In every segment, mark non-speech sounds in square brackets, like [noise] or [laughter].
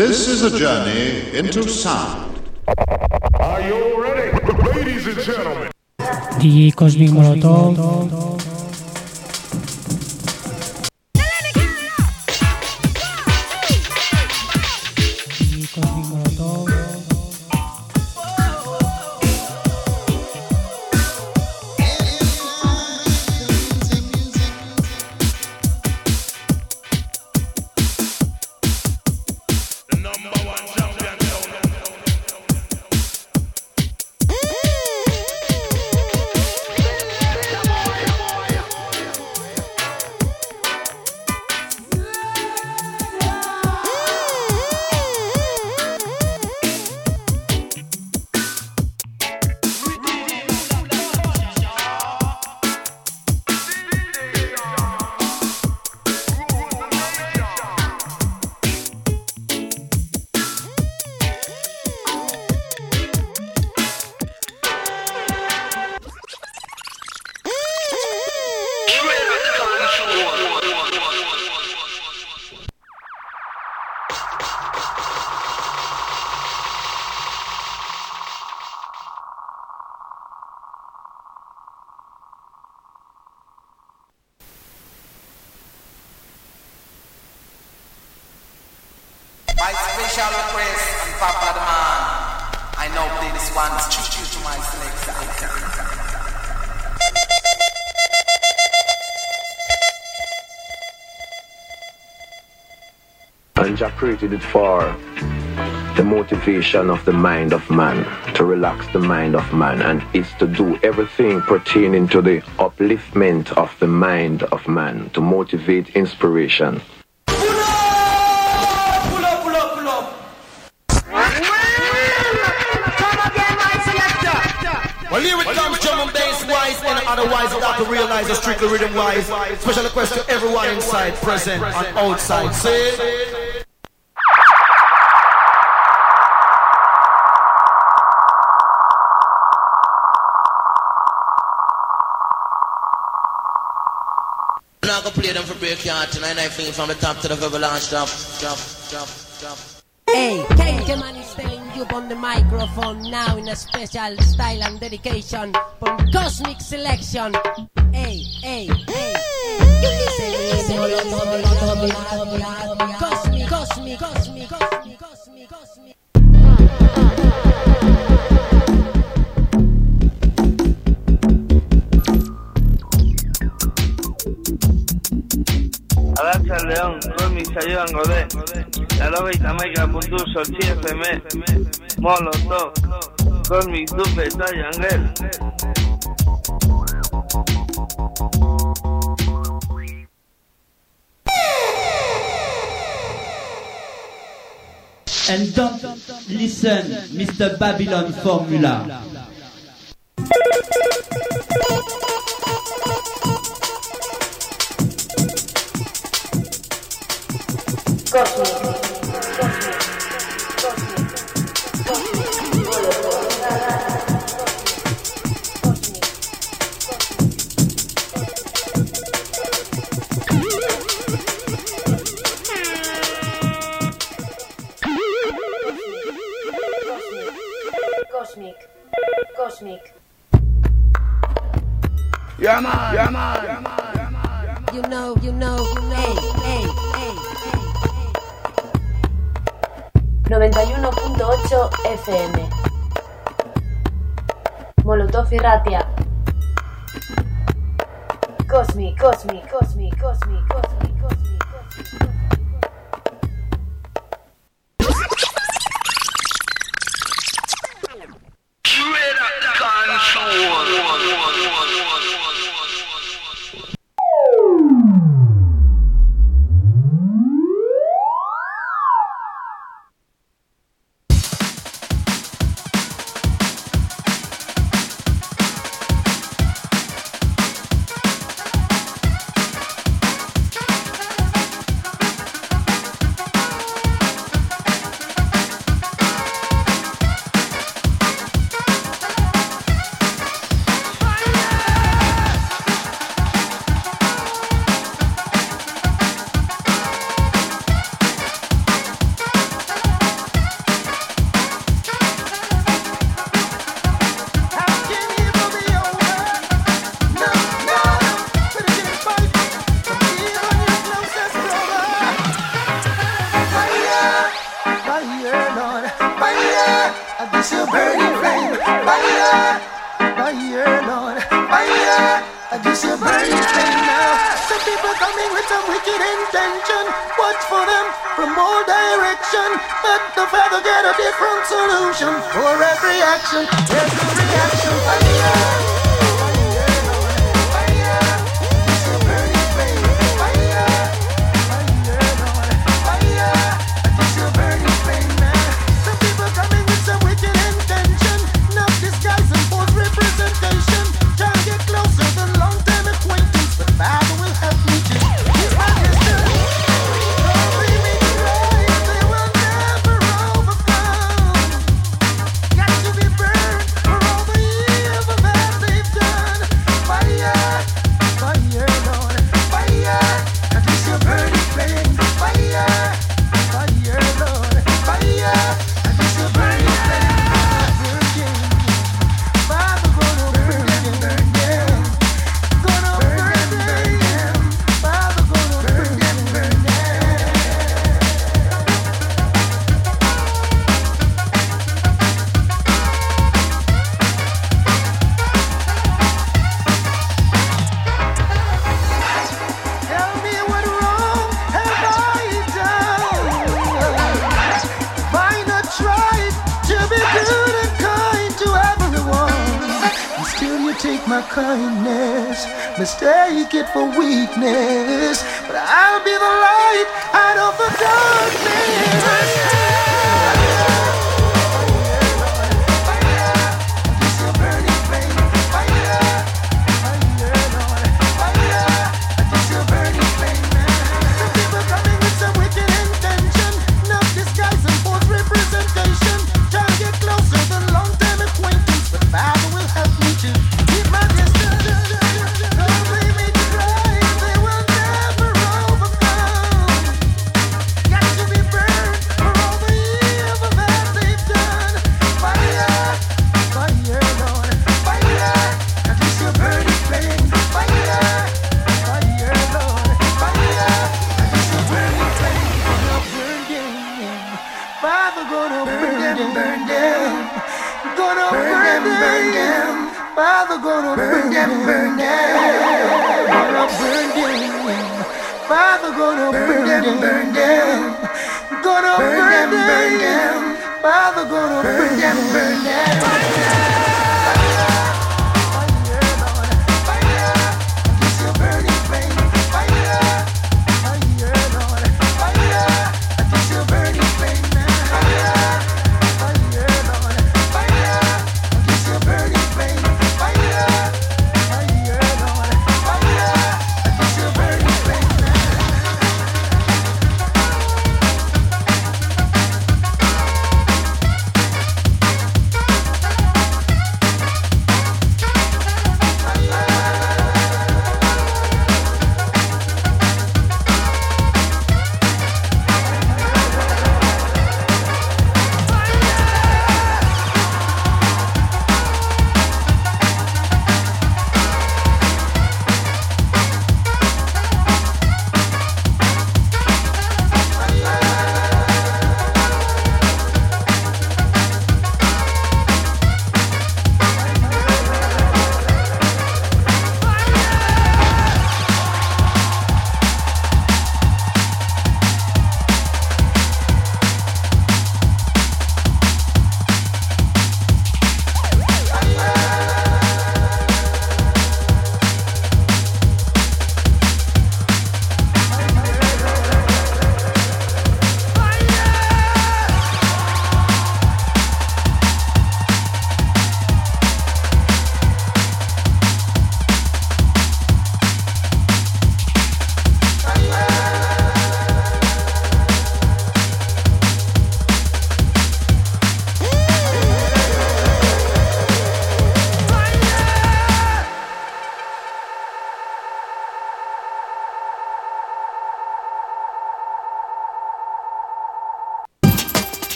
This is a journey into sound. Are you ready? Ladies and gentlemen. DJ Kosmik Molotov. And it for the motivation of the mind of man, to relax the mind of man, and is to do everything pertaining to the upliftment of the mind of man, to motivate inspiration. Otherwise you got to realize it's strictly rhythm wise. Special request to everyone inside, present, and outside. See? Play them for break your heart tonight. I think from the top to the very last drop, drop, drop, drop. Hey, KJ Man is telling you on the microphone now in a special style and dedication from Kosmik Selection. Hey, hey, hey. You listen, listen, Kosmik, Kosmik, Kosmik, Kosmik, Kosmik, Kosmik. Alaska León, Rumi, Sayudan Godé, La Loba Itamaica, Puntuso, CFM, Molotov, Rumi, Dupe, Tayangel. And don't listen, Mr. Babylon Formula. Kosmik. Molotov y Ratia. Cosmic, Cosmic, Cosmic, Cosmic, Cosmic.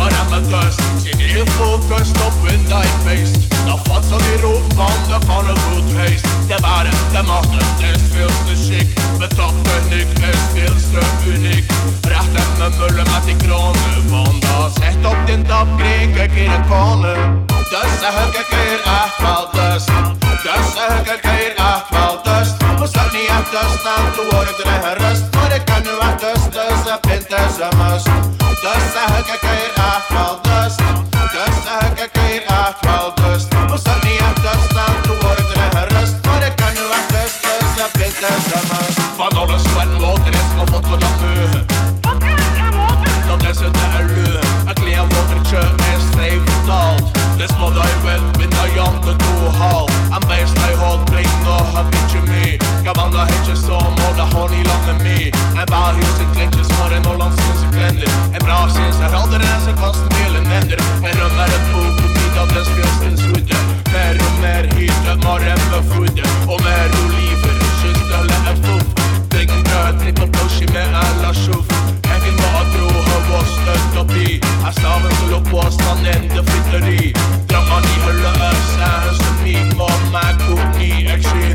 naar hem het best. heel veel gefocust op hun tijdfeest. Dat vat van die roep van de van goed heist. De waren, de machten, het is veel te chic. We toppen ik, is veel te uniek. Recht met mijn mullen met die kronen. Want dat is echt op dit dag kreeg ik hier een konen. Dus zeg ik een keer echt wel dus. Dus zeg ik een keer echt wel dus. We staan niet echt dus, dan toe word ik er gerust. Maar ik kan nu echt dus, dus een pint is een must. Dus ik heb a fal dosta Dossa que cair a dus. Dosta Mosta minha dosta tu gerust. Maar ik kan nu aan dosta ze bitte samen Van alles van is nog wat van afheugen Wat? Dat is het allure Een klein motortje is stijf betaald Dus wat hij me Ska vandra hedges och måla honeyland med mig. När barrhuset glänser smår en Norrlandsskånsk blender En bra känsla rader är som konstnären nämner En rum är ett bok på tid av den spjölstens udde Mer och mer hydra, morgon för fudde. Och mer oliver, kysthölle är fuff Däggen bröd, trippel pushy med alla tjoff. Här vill hör vår stött och bli. Här staven skulle upp och stannen, det flyttar i Drömmar ni höll ös, är en min mamma var med, kok ni, jag skyr,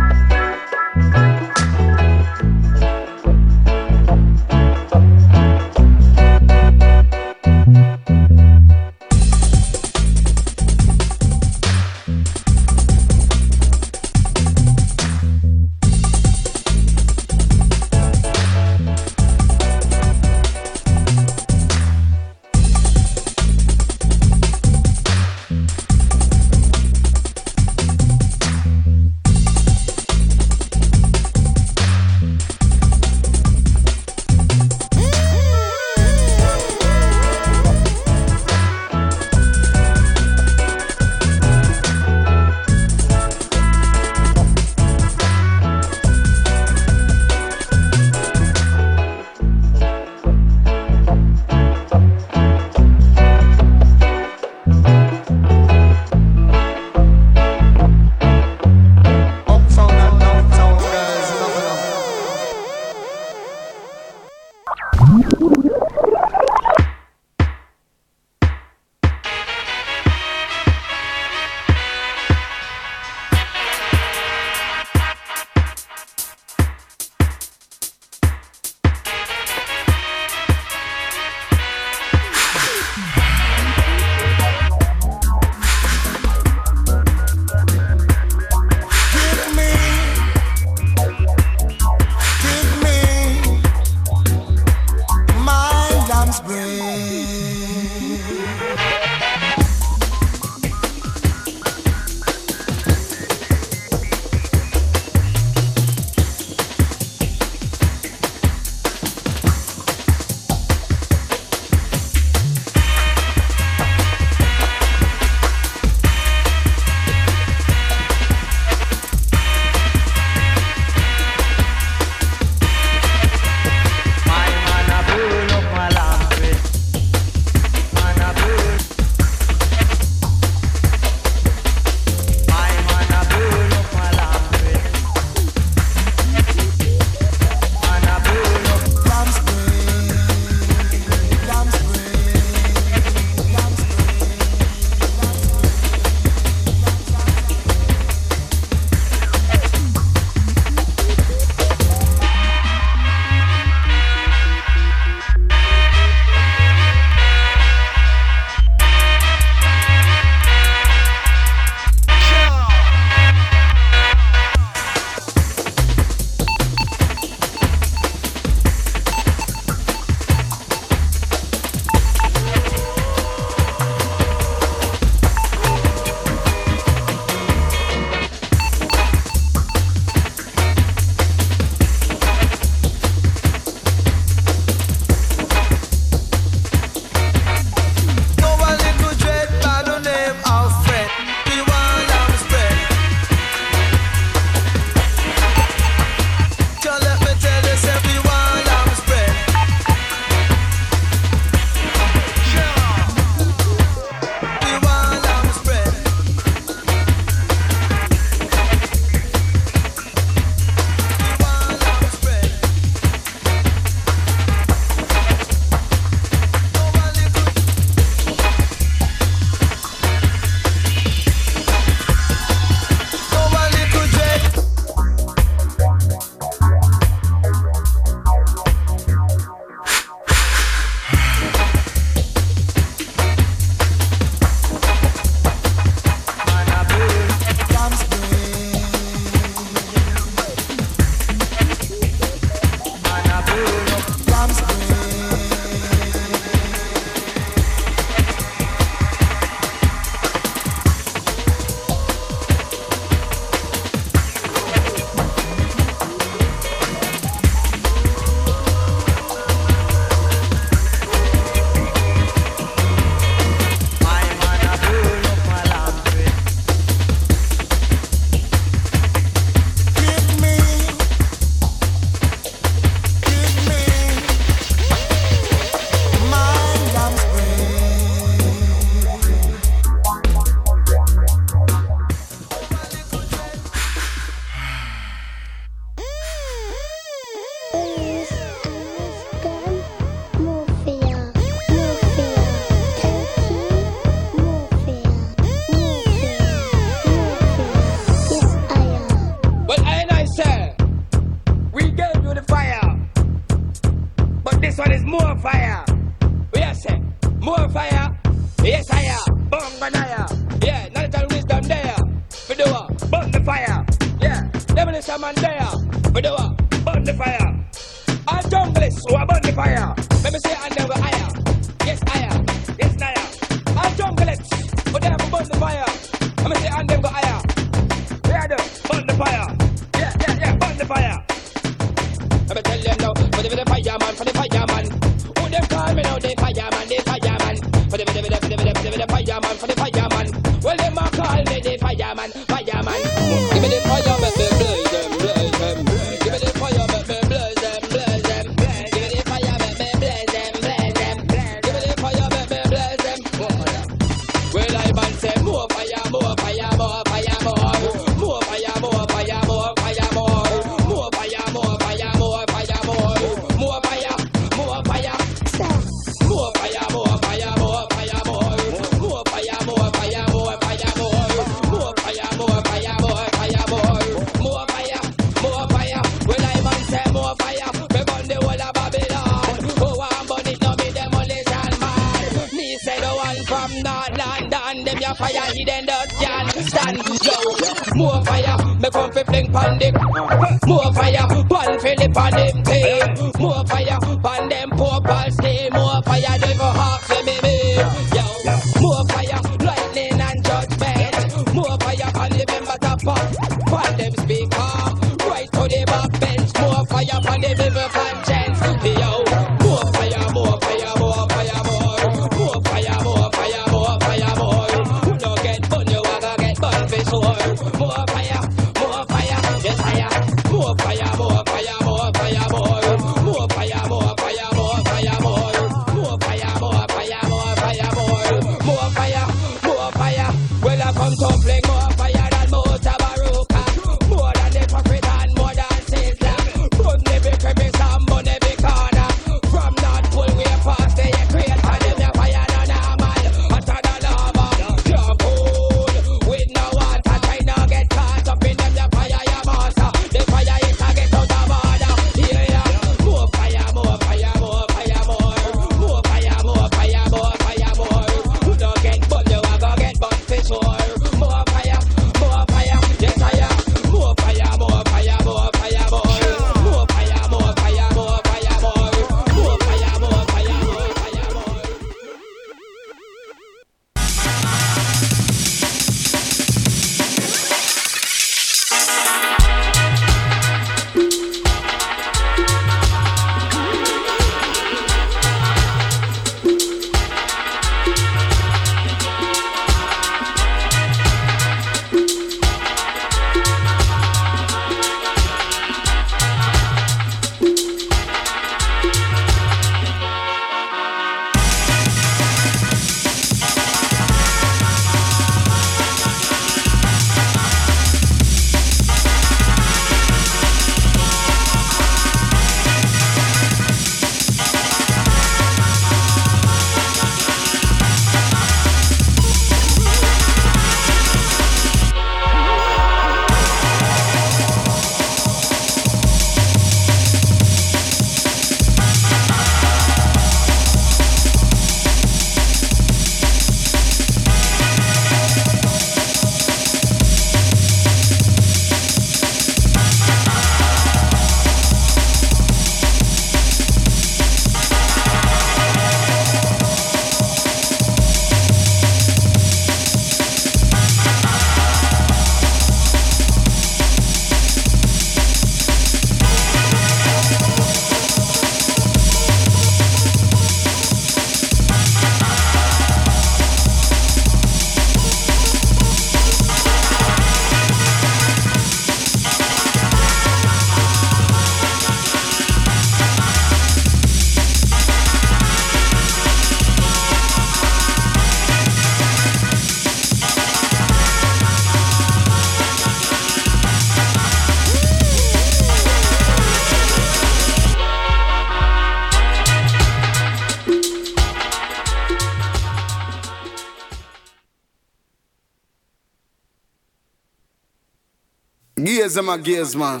my gears, man.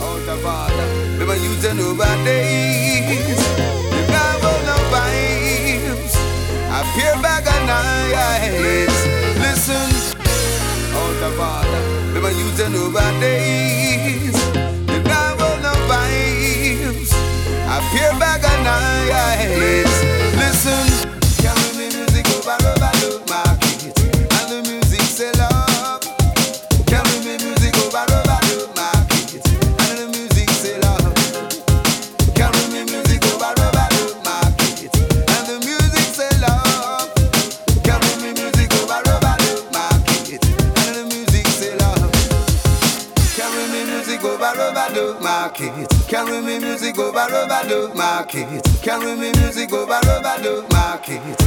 Oh, the father, over days. The vibes. I peer back and eyes. Listen. Oh, the father, over days. The vibes. I back. Listen. Market. Carry me music over over the market.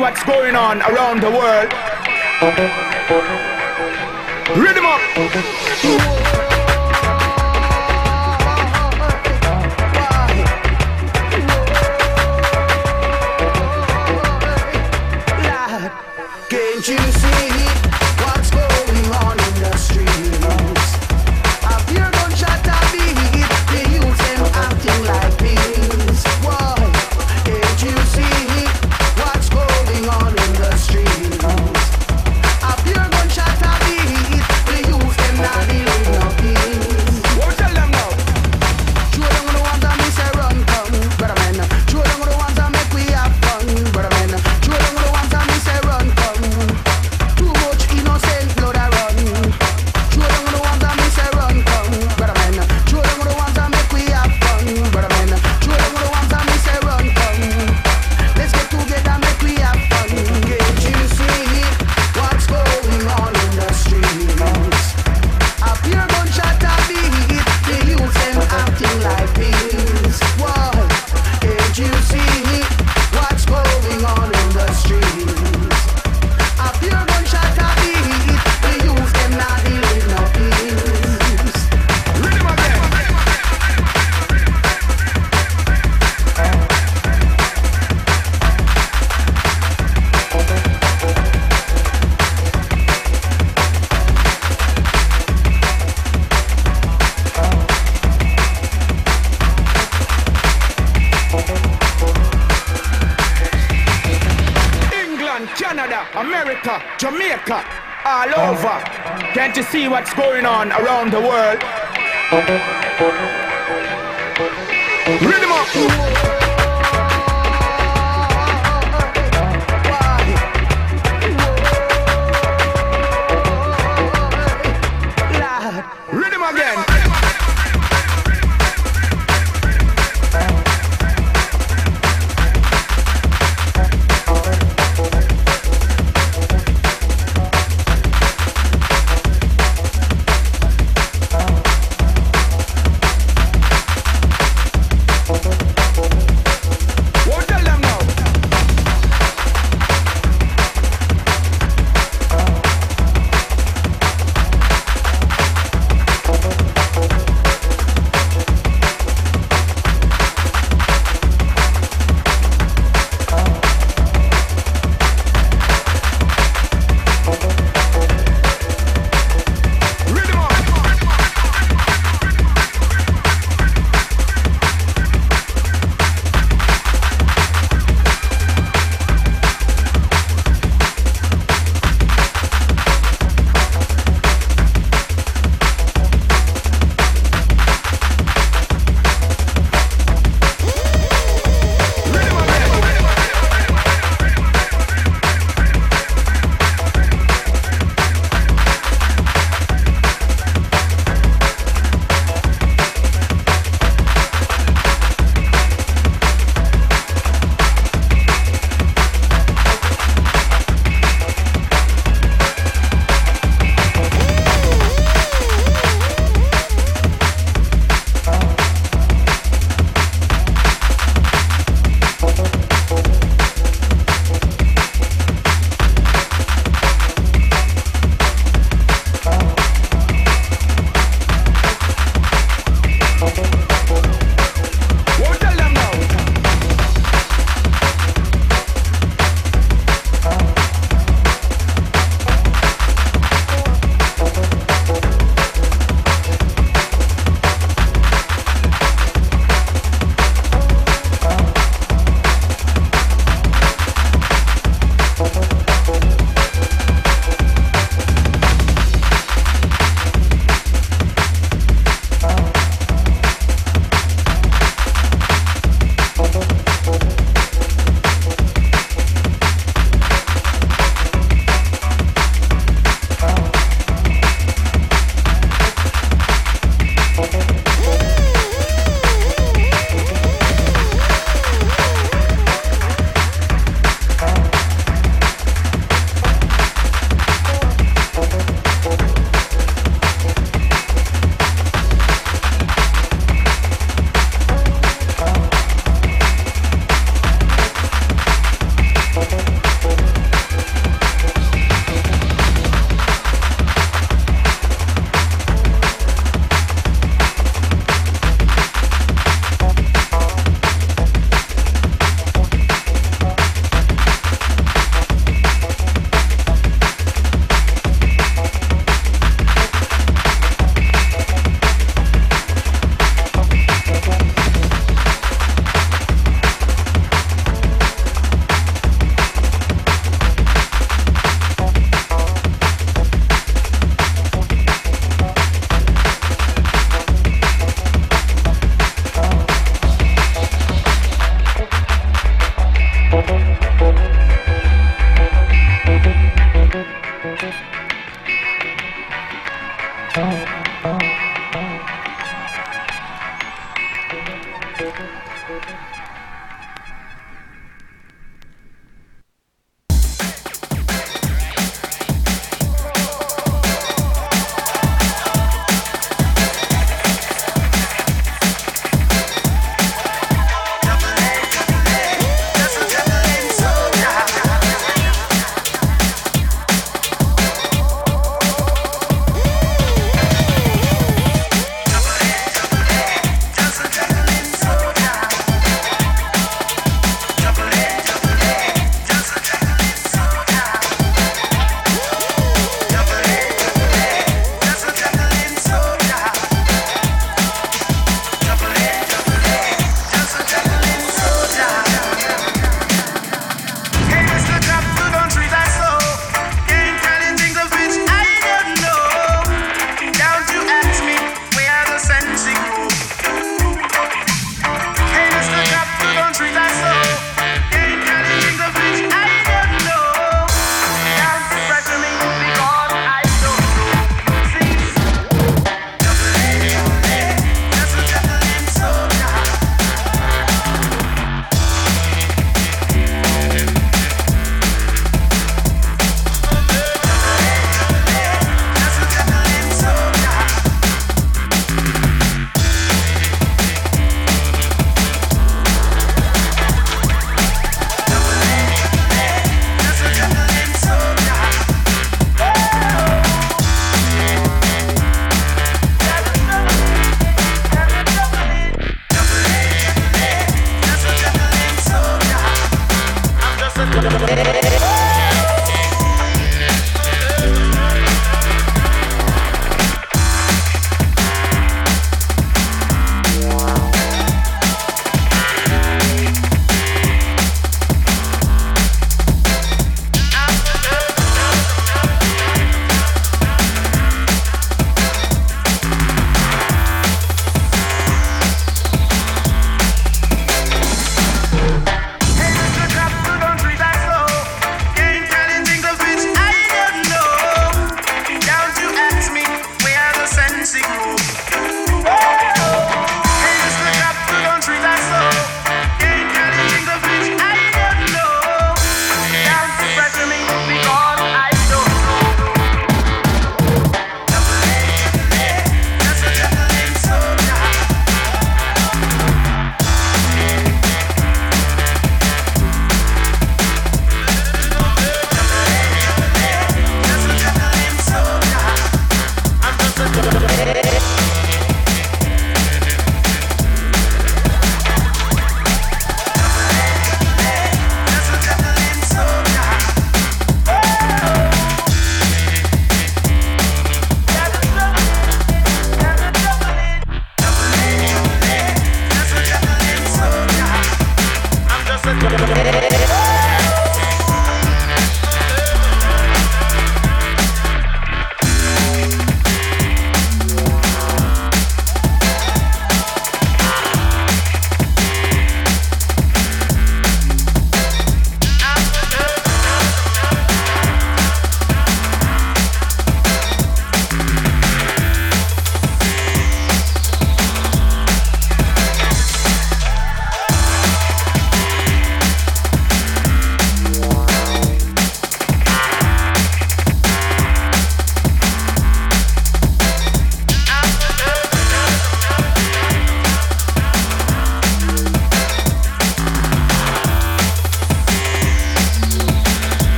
What's going on around the world?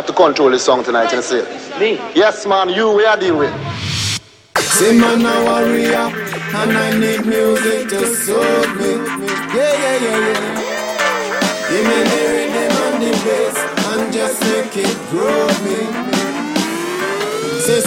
have to control this song tonight, you see. Me? Yes, man, you, we are dealing with. See, man, a warrior, and I need music to soothe me. Yeah, yeah, yeah, yeah. Give me the rhythm and the bass, and just make it me. Say,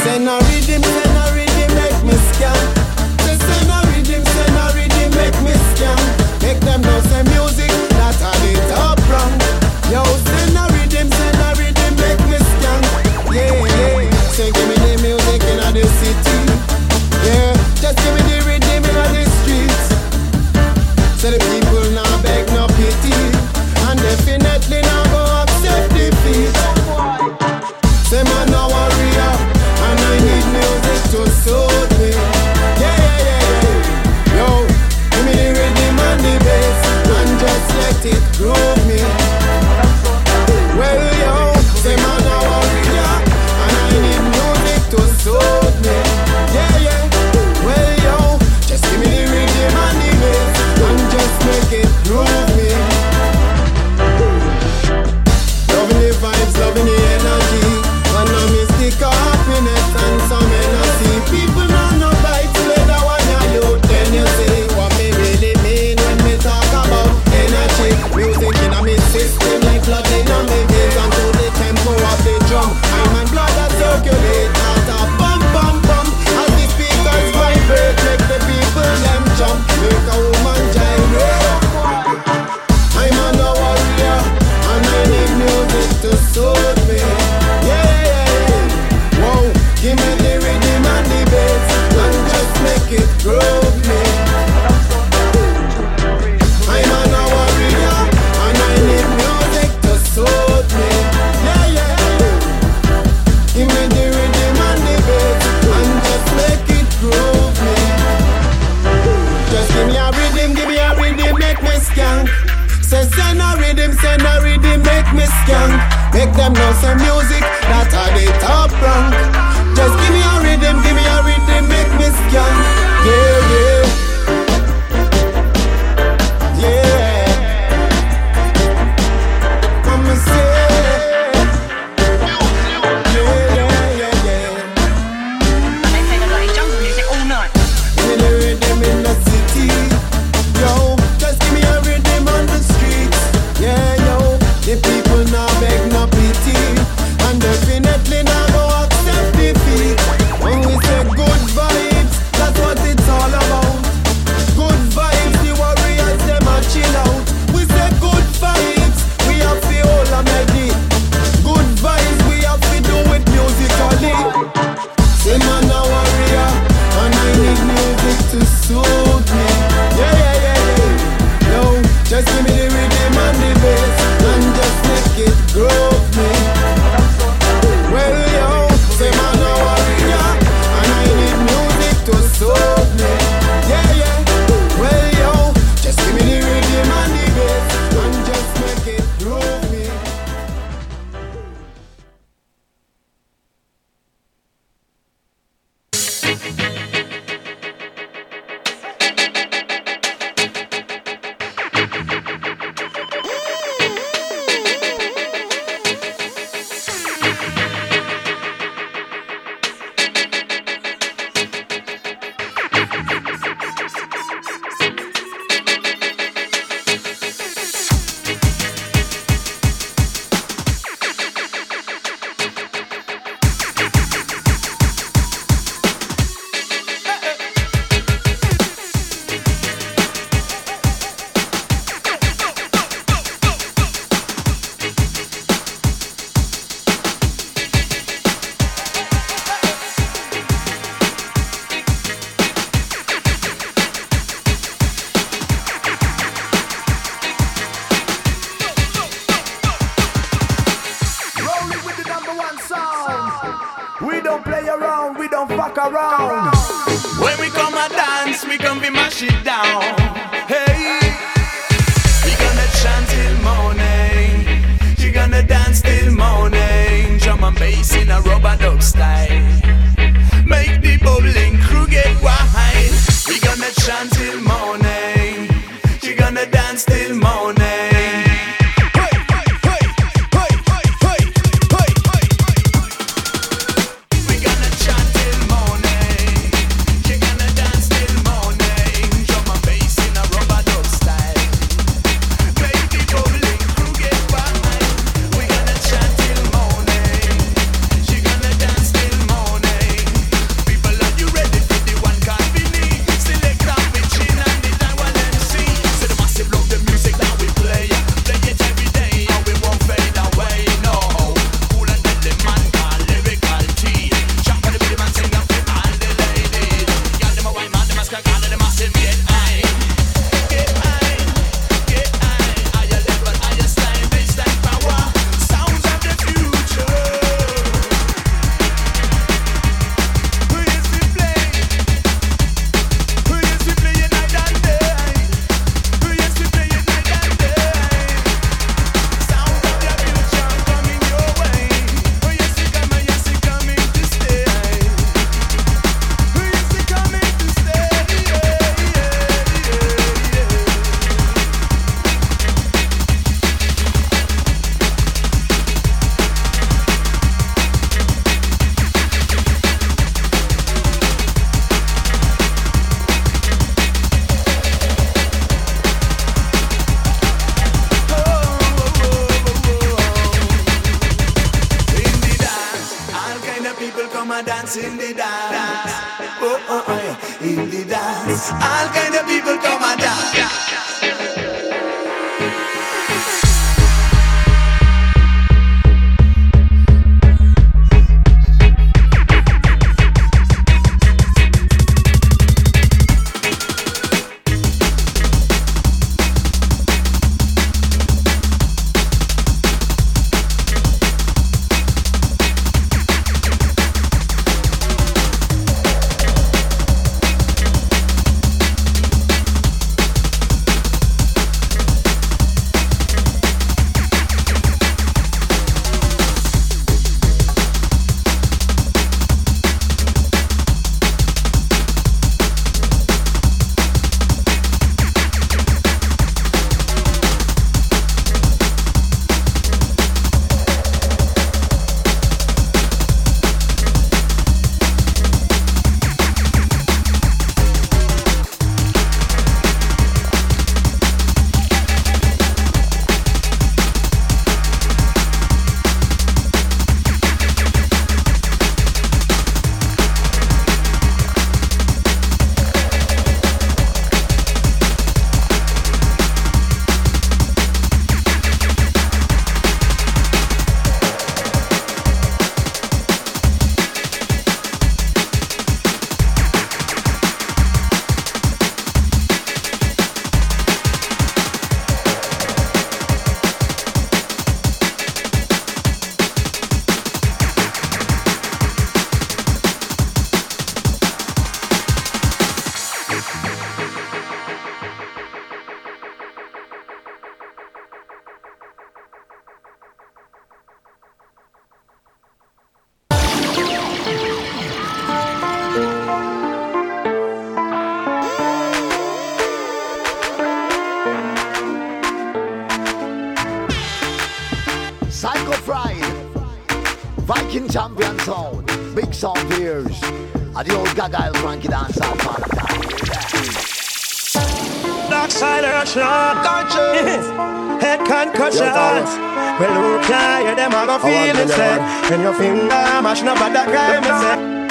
no finger, mash no bad crime.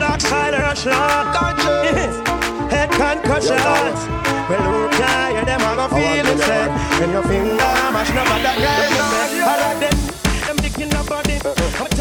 Dark side Russia, [laughs] head concussion. Well, who can hear them? I'm feel it. When your finger mash no bad crime, I like them. Them thinking about it.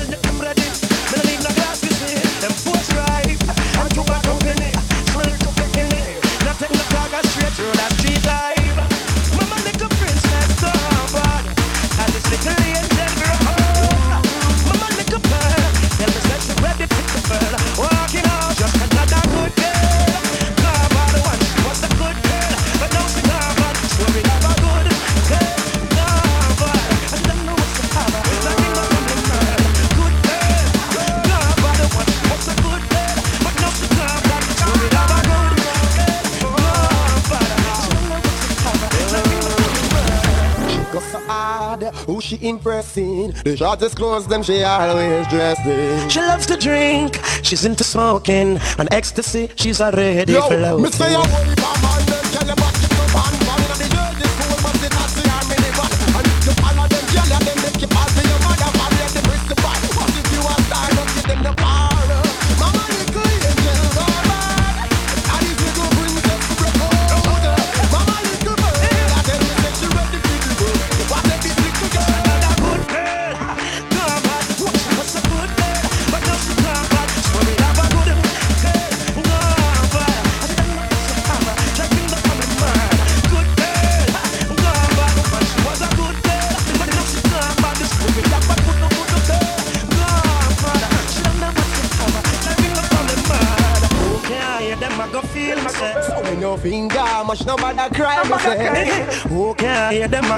The shortest clothes them she always dressed in. She loves to drink, she's into smoking, and ecstasy she's already Yo, flowing.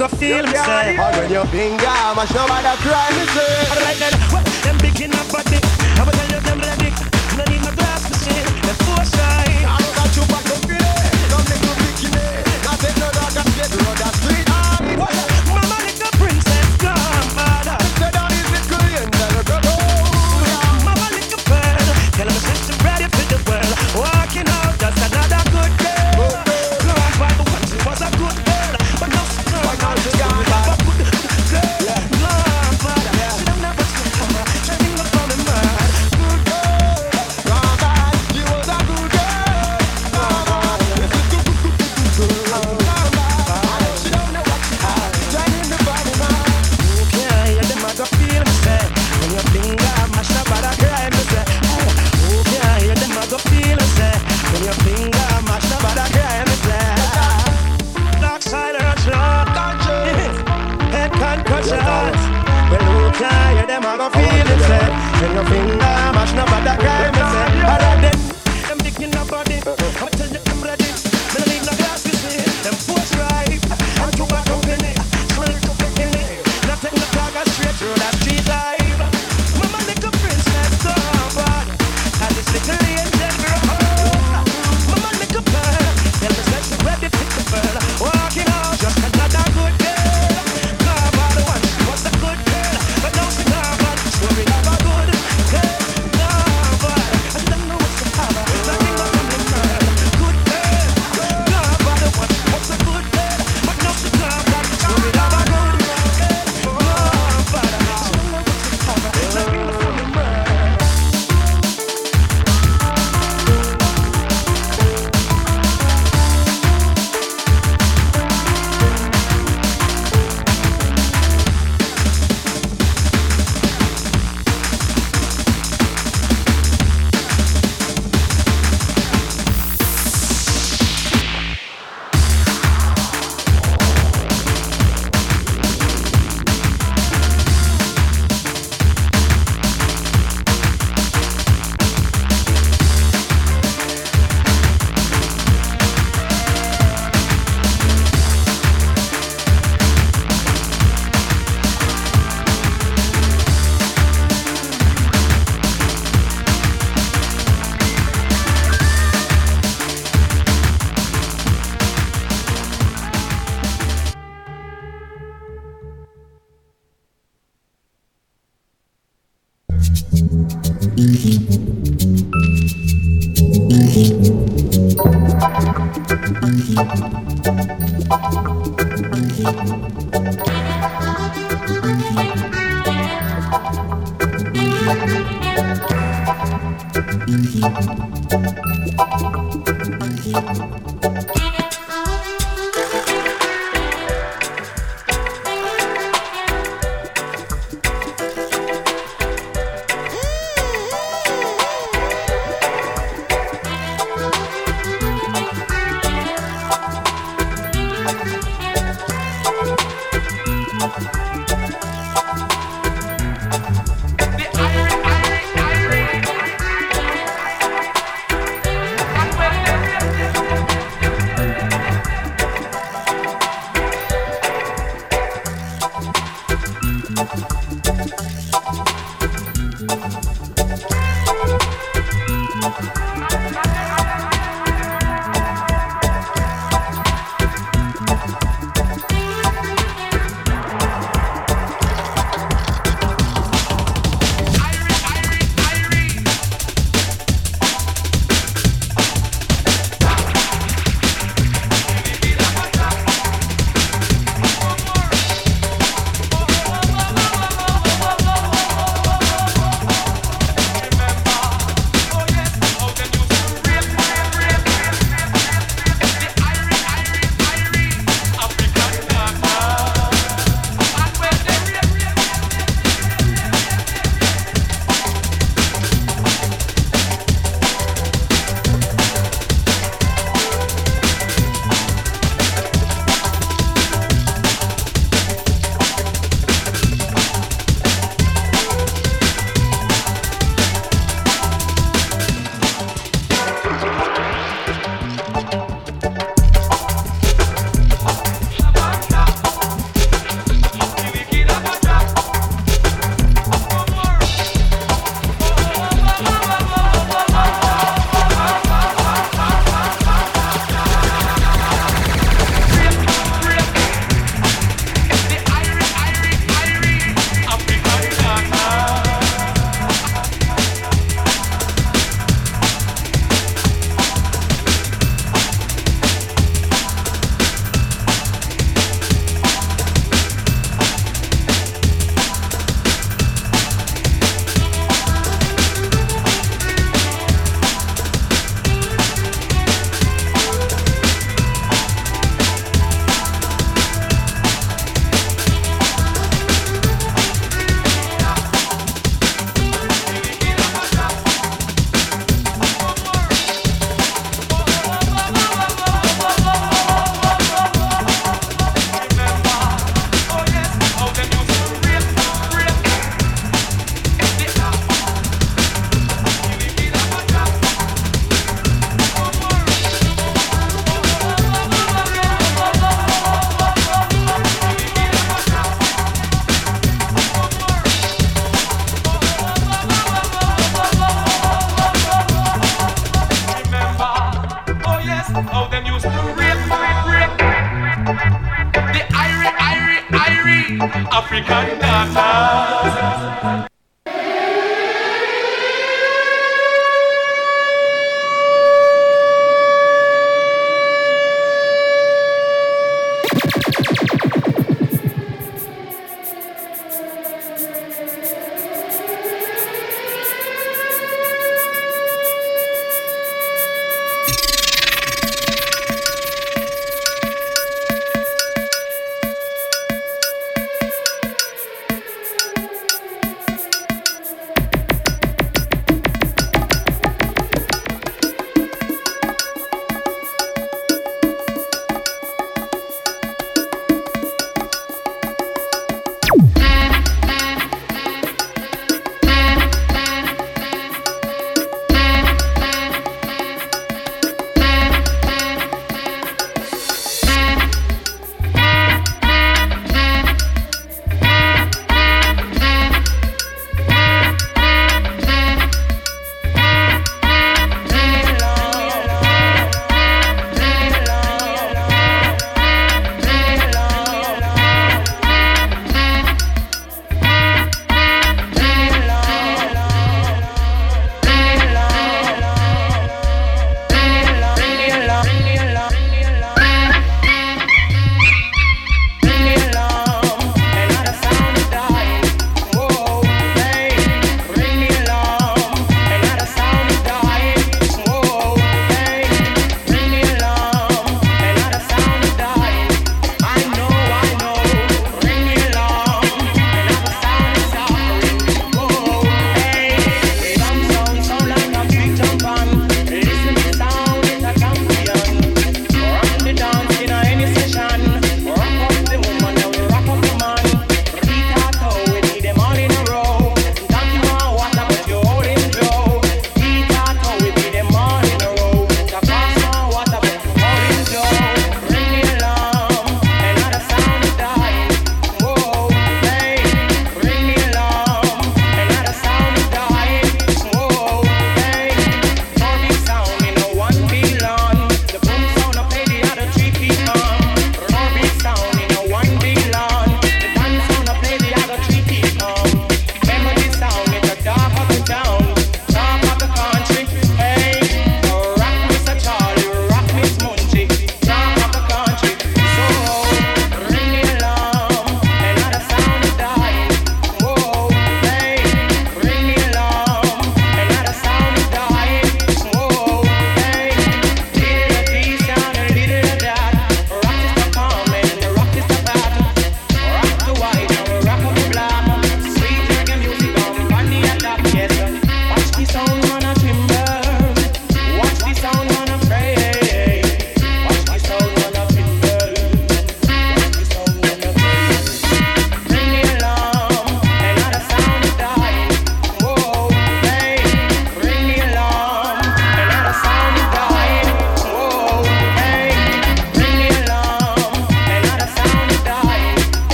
go feel me say. Or when your finger mash by the crime, me say.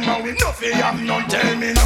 Them and we no fi have none. Tell me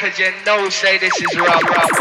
cause you know say this is rough, rough.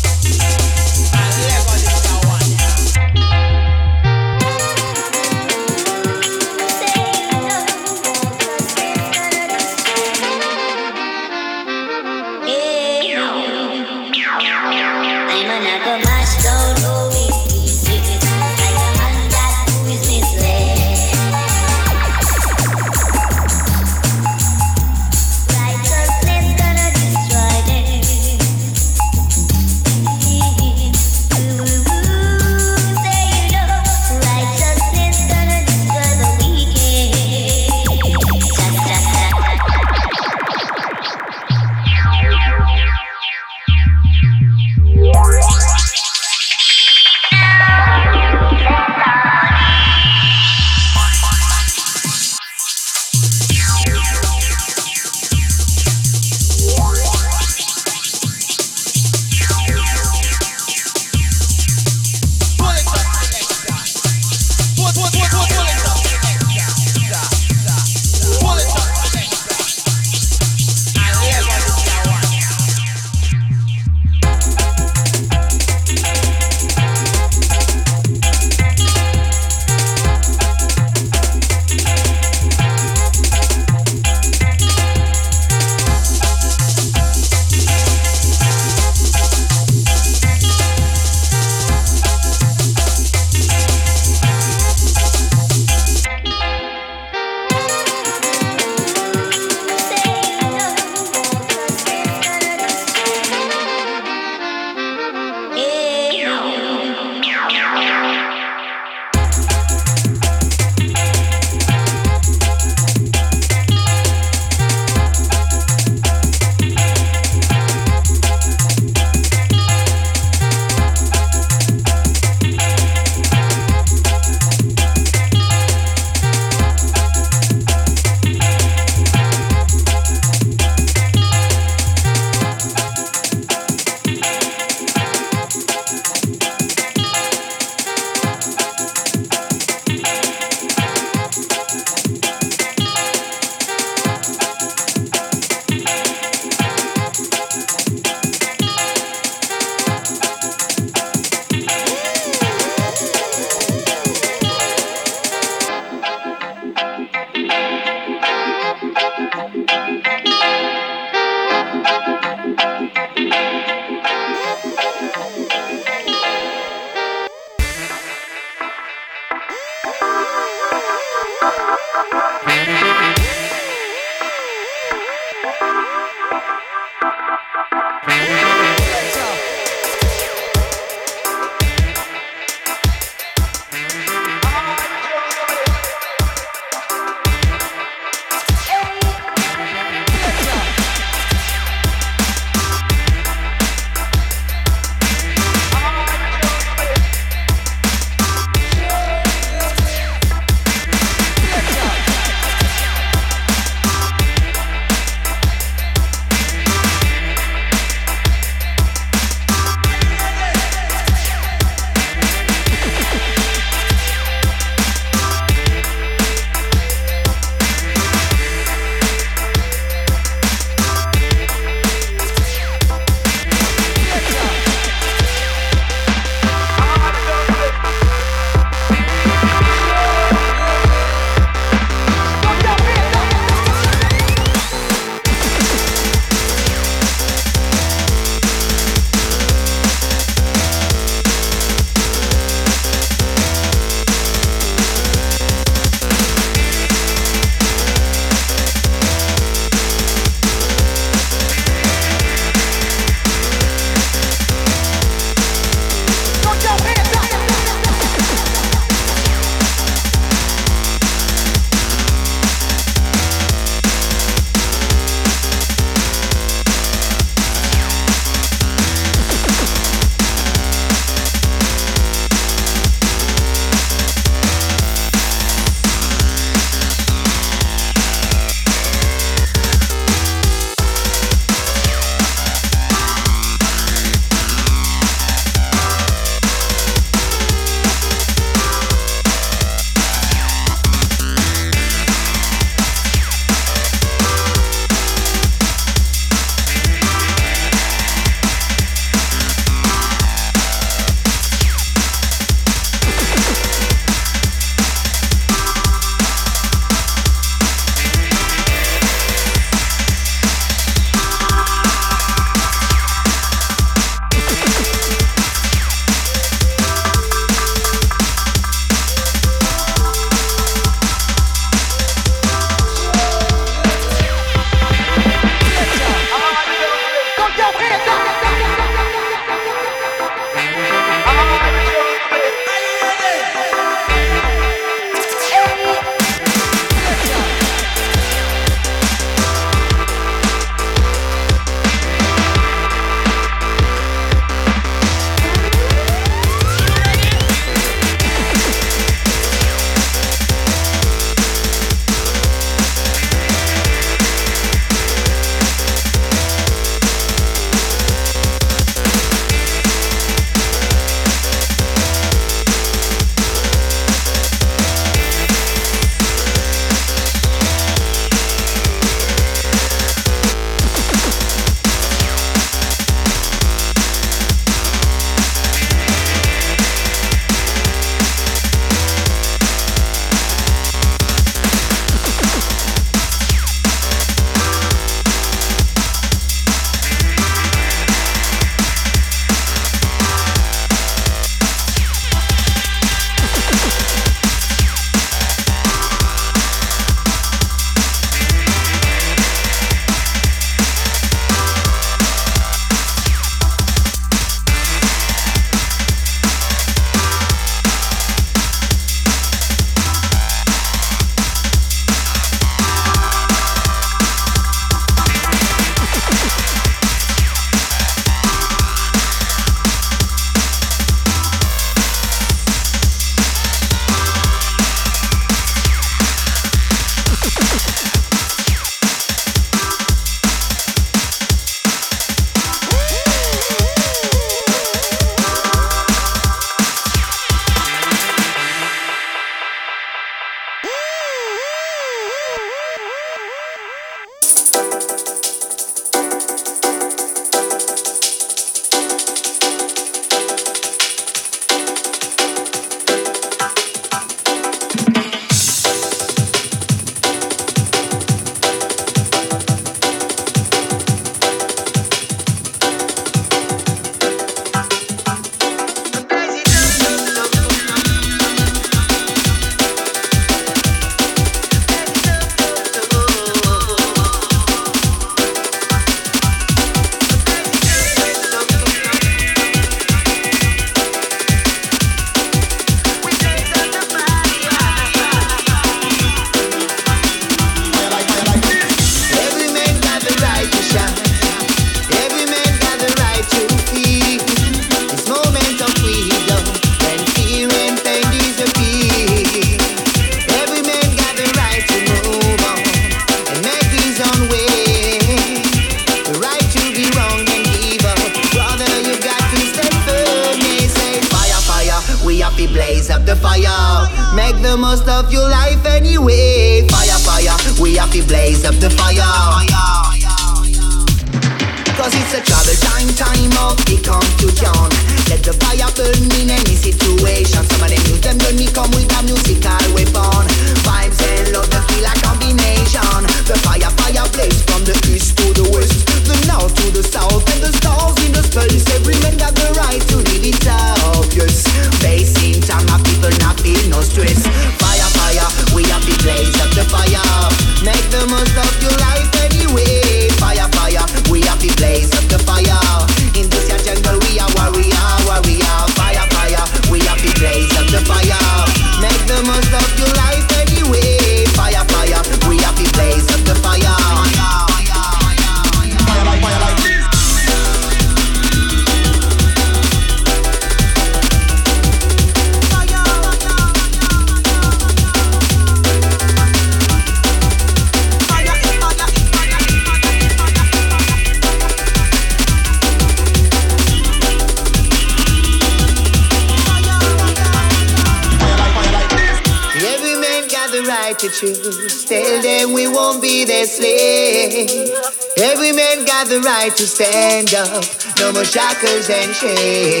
Hey.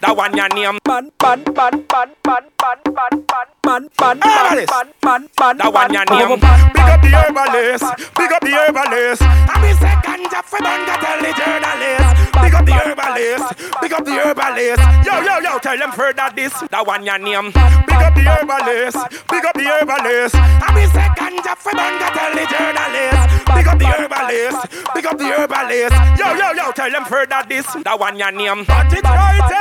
That one your name. Ban ban ban ban ban ban ban ban ban ban ban ban ban That one your name. Big up the herbalist. Big up the herbalist. I be say ganja for banga tell the journalist. Big up the herbalist. Big up the herbalist. Yo yo yo tell them further this. That one your name up the herbalist, big up the herbalist. I be say ganja for banga, tell the journalist. Big up the herbalist, big up the herbalist. Yo, yo, yo, tell them further this, that one your name. But it's right eh?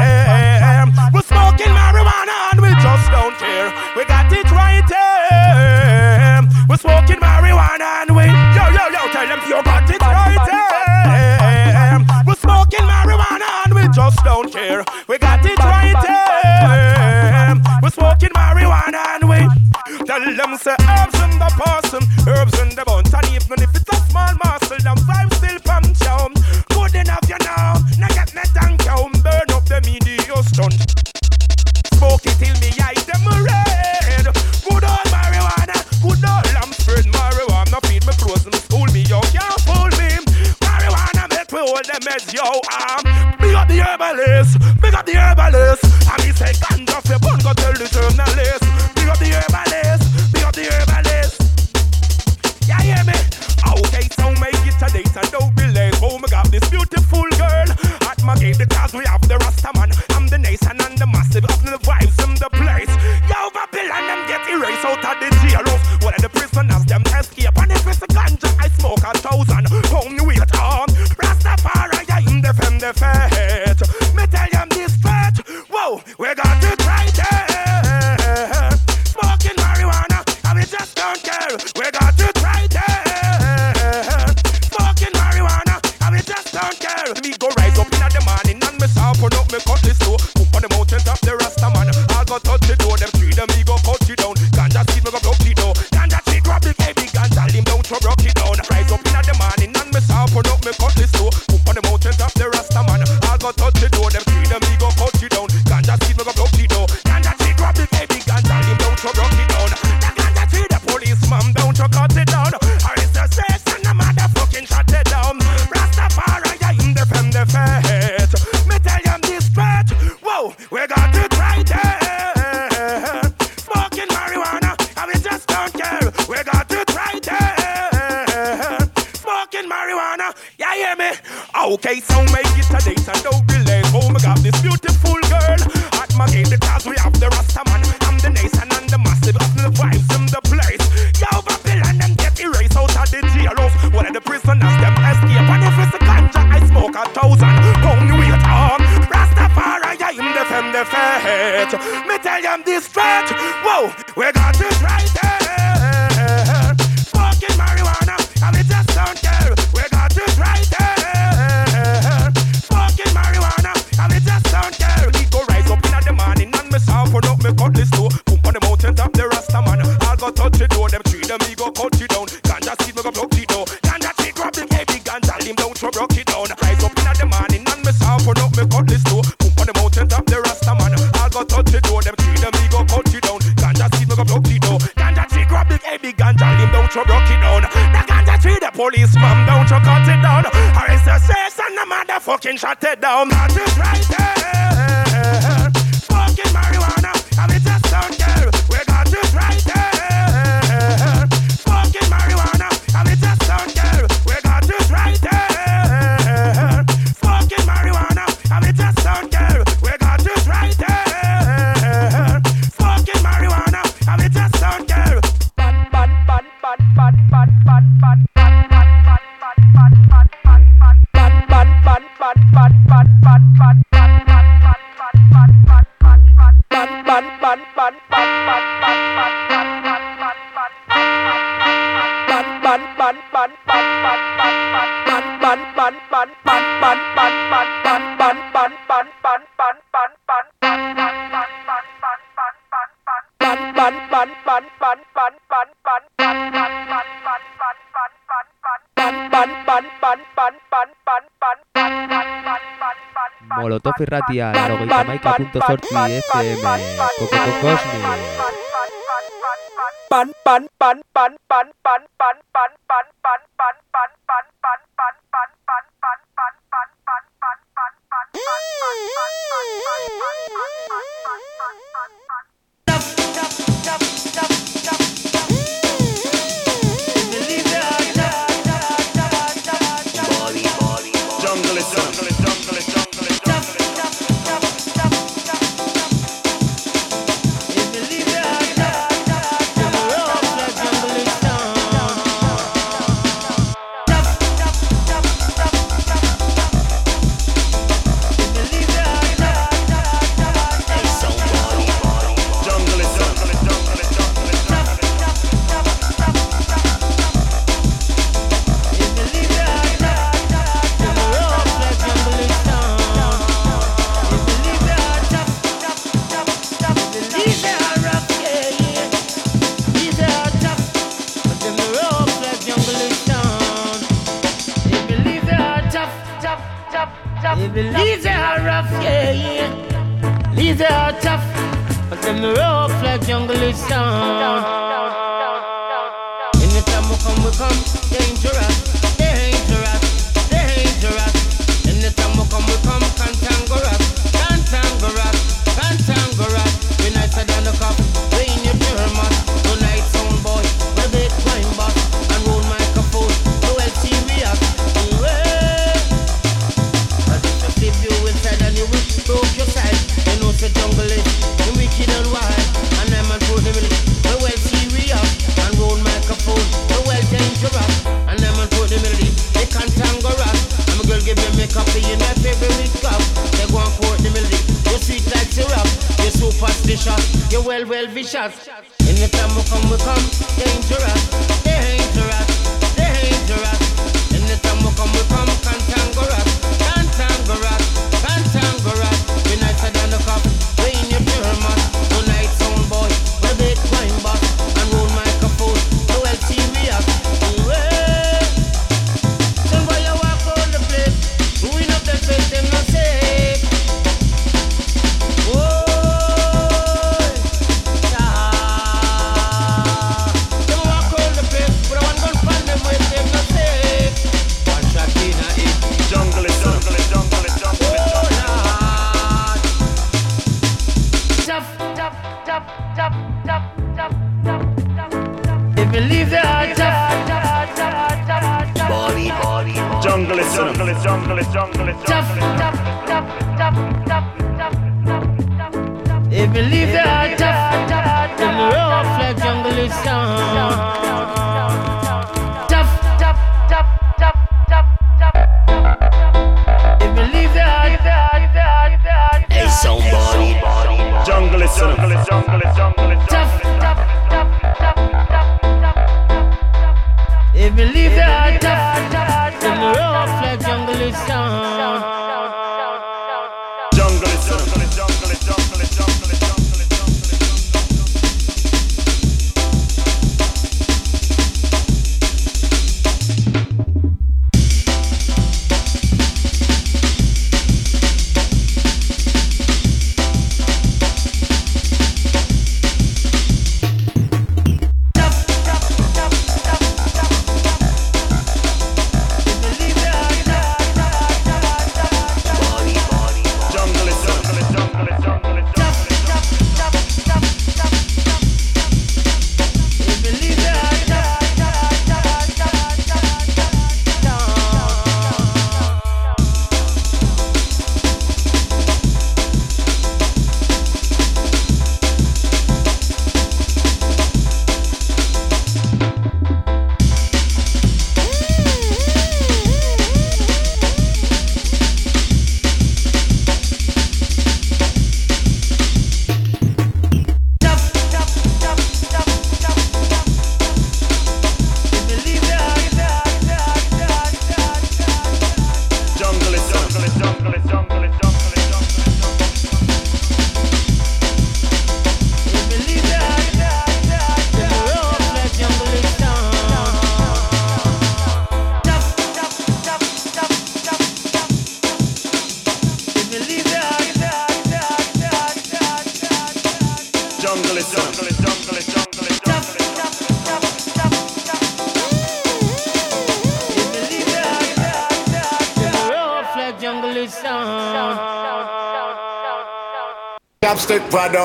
here. We're smoking marijuana and we just don't care. We got it right eh? here. We're smoking marijuana and we, yo, yo, yo, tell them you got it right eh? here. We're smoking marijuana and we just don't care. Them say herbs in the parson, herbs in the bunch, and even if it's a small muscle, them vibes still pump down. Good enough, you know. Now get me down, down, burn up the media stunt. Smoke it till me eyes them red. Good old marijuana, good old lamb marijuana, feed me clothes and school me, yo, can't fool me. Marijuana make me hold them as yo arm. Big up the herbalist, big up the herbalist, and he say, can't drop your bun, go tell the journalist. face and don't be late. Oh my God, this beautiful girl at my gate because we have the Rasta man. I'm the nation and the massive of the vibes in the place. Yo, Babylon, them get erased out of the jail. One of the prisoners, them escape. And if it's a ganja, I smoke a thousand. Home with arm. Rastafari, I am the femme the fair. irratia, larogeita maika.zortzi FM, Kokoko Kosme.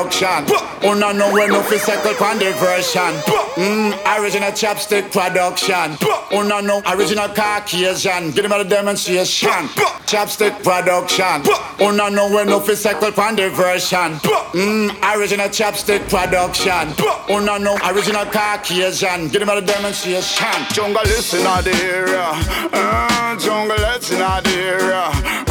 Production. Una know when no physical pan the version. Mm, original chapstick production. Una know original Caucasian. Give them a demonstration. Chapstick production. Una know when no physical pan the version. Mm, original chapstick production. Una know original Caucasian. Give them a demonstration. Jungle listen out the. Uh, jungle let's in the area.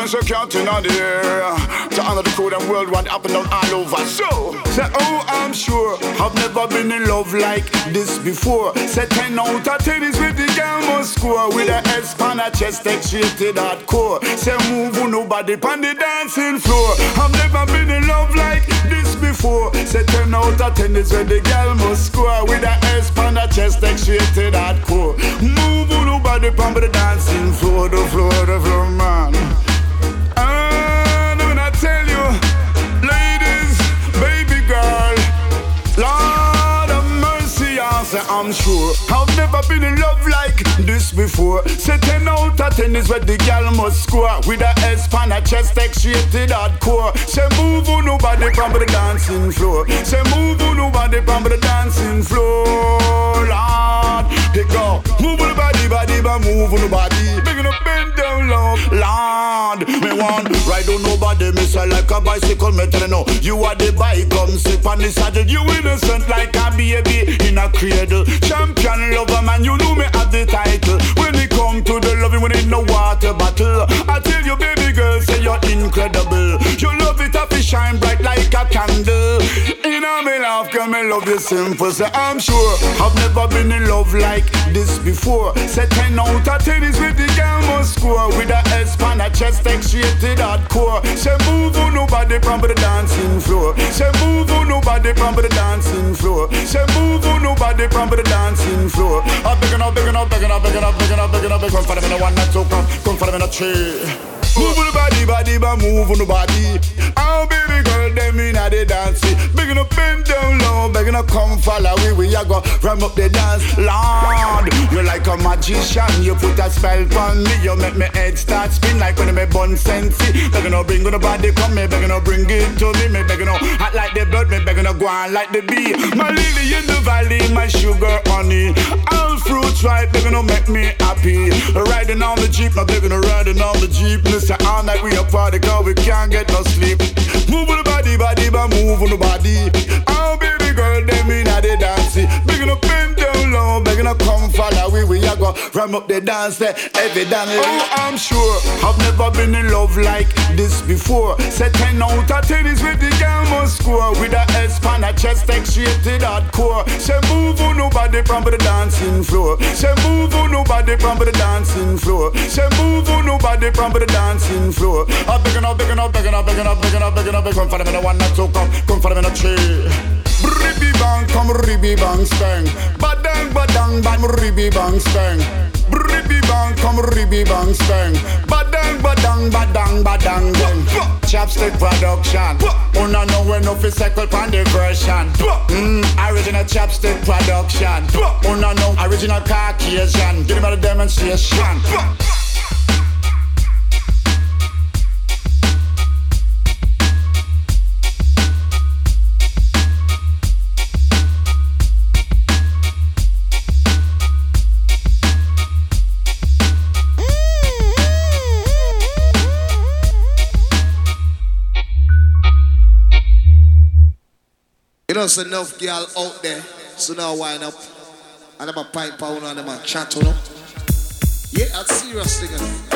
Transfer count in the area. To honor the code and worldwide up and down all over. So, say, oh, I'm sure I've never been in love like this before. Say 10 out of 10 is with the girl must score. With a S pan a chest excited hardcore. Say move oh, on nobody pan the dancing floor. I've never been in love like this before. Say 10 out of 10 is where the girl must score. With a S pan a chest excited hardcore. Move oh, on nobody pan the dancing floor. The floor, the floor, man. I'm sure. I've never been in love like this before. Say 10 out of 10 is where the girl must score. With a S pan a chest excited hardcore. Say move on nobody from the dancing floor. Say move on nobody from the dancing floor. Lord, they go move on body, body, but move on body. Big up, bend down low. Lord, me want ride on nobody, miss I like a bicycle, me tell you no. You are the bike, come sit on the saddle. You innocent like a baby in a cradle. Champion lover man, you know me as the title. When it come to the loving, we it no water bottle. I tell you, baby girl, say you're incredible. You love it up, it shine bright like a candle. In a me love, girl, me love you simple. Say I'm sure I've never been in love like this before. Say 10 out of 10 is with the girl must score. With a S pan, a chest X-rated hardcore. Say move on nobody from the dancing floor. Say move on nobody from the dancing floor. Say move on nobody from the dancing floor. I'm begging up, begging up, begging up, begging up, begging up, begging up, begging. Come for them in one not so come, come for them in the tree. Move on the body, body, but move on the body. Oh, baby girl, them in a the dance. Begging up, bend down low, begging up, come follow we. We a go ram up the dance, Lord. You like a magician, you put a spell on me. You make me head start spin like when me bun sensi. Begging up, bring on the body, come me, begging up, bring it to me. Me begging up, hot like the blood, me begging up, go on like the bee. My lily in the valley, my sugar honey. All fruits right, begging up, make me happy. Riding on the jeep, my begging up, riding on the jeep. Listen, all night we a party, cause we can't get no sleep. Move the body, body, but move on the body. Oh, baby girl, them in the dance. Begging up, bend down begging up, come follow we. We a go ram up the dance evidently. Oh, I'm sure I've never been in love like this before. Say 10 out of 10 is with the girl must score. With a S pan, a chest X-rated hardcore. Say move on nobody from the dancing floor. Say move on nobody from the dancing floor. Say move on nobody from the dancing floor. I'm begging up, begging up, begging up, begging up, begging up, begging up, begging up. Come for them in the one, not two, come, come for them in the three. Ribby bang, come ribby bang spang. Badang badang bang ribby bang spang. Ribby bang, come ribby bang spang. Badang badang badang badang bang. Chapstick production. Una know when no physical pan the version. Mm, original chapstick production. Una know original Caucasian. Give me the demonstration. You know, so enough girl out there, so now wind up. And I'm a pipe pound and I'm a chat on them. Yeah, that's serious thing.